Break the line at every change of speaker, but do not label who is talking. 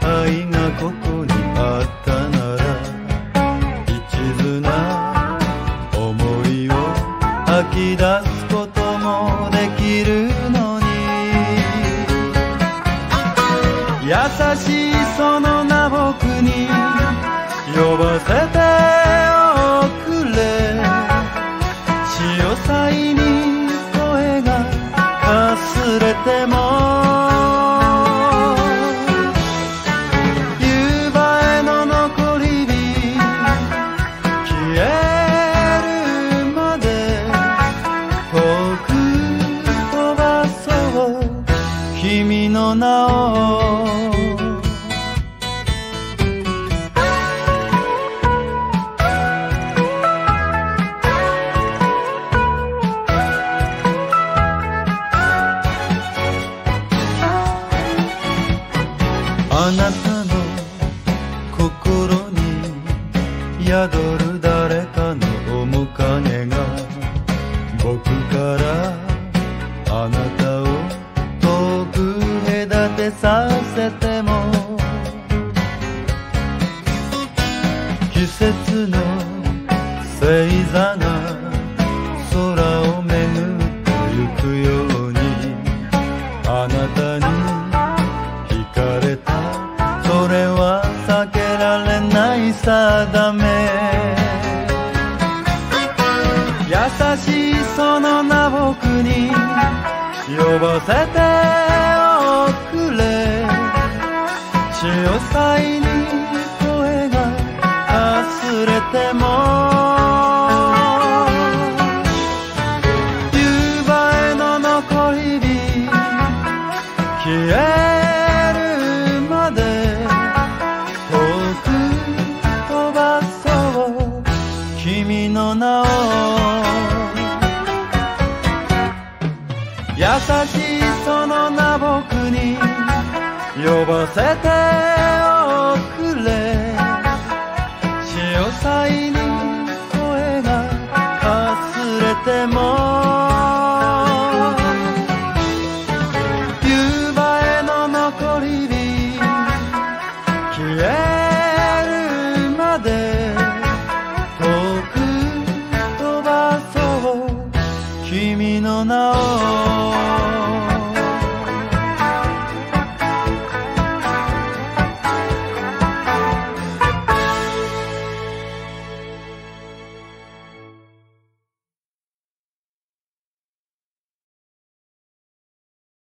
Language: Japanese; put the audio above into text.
愛がここにあったなら一途な思いを吐き出すこともできるのに。優しいその名僕に呼ばせておくれ。潮騒に声がかすれても君の名をあなたの心に宿る誰かの面影が僕からあなたさせても季節の星座が空を巡ってゆくようにあなたに惹かれた。それは避けられない定め。優しいその名僕に呼ばせて。優しいその名僕に呼ばせておくれ。潮騒に声がかすれても夕映えの残り火消えるまで遠く飛ばそう。君の名を